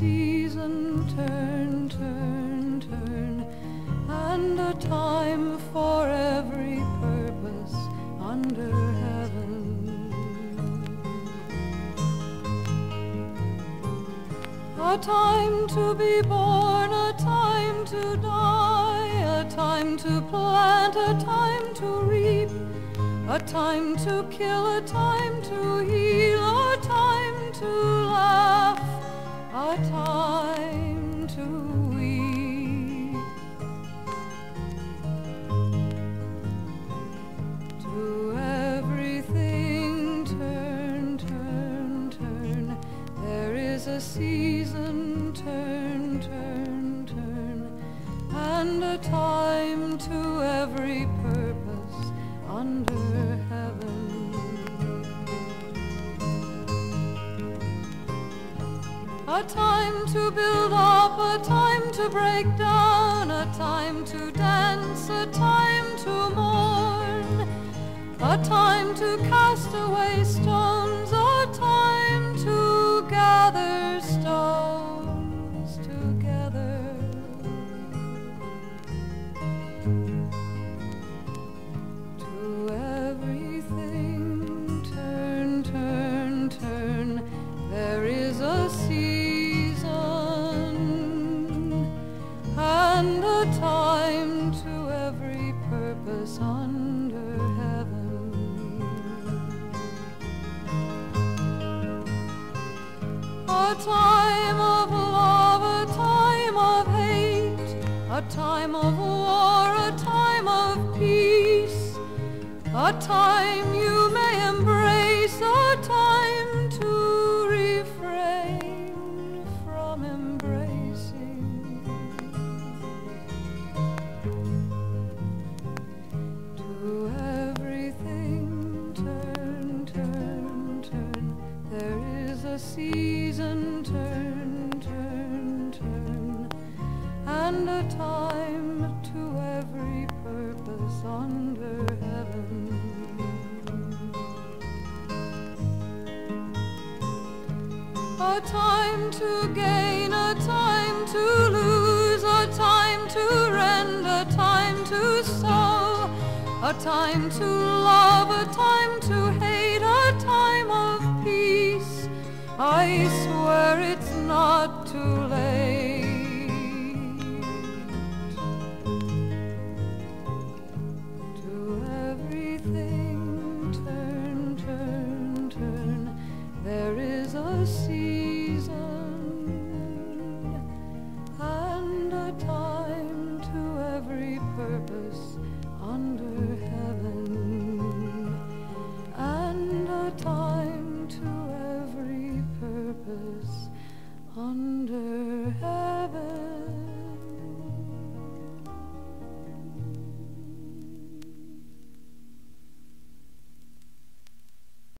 season, turn, turn, turn. And a time A time to be born, a time to die, a time to plant, a time to reap, a time to kill, a time to heal, a time to laugh, a time to weep. To everything turn, turn, turn. There is a season, time to every purpose under heaven. A time to build up, a time to break down, a time to dance, a time to mourn, a time to cast away stones, season and a time to every purpose under heaven. A time of love, a time of hate, a time of war, a time of peace, a time you may embrace, a season, turn, turn, turn. And a time to every purpose under heaven. A time to gain, a time to lose, a time to rend, a time to sow, a time to love, a time to hate, a time of. I swear it's not too late. To everything turn, turn, turn. There is a season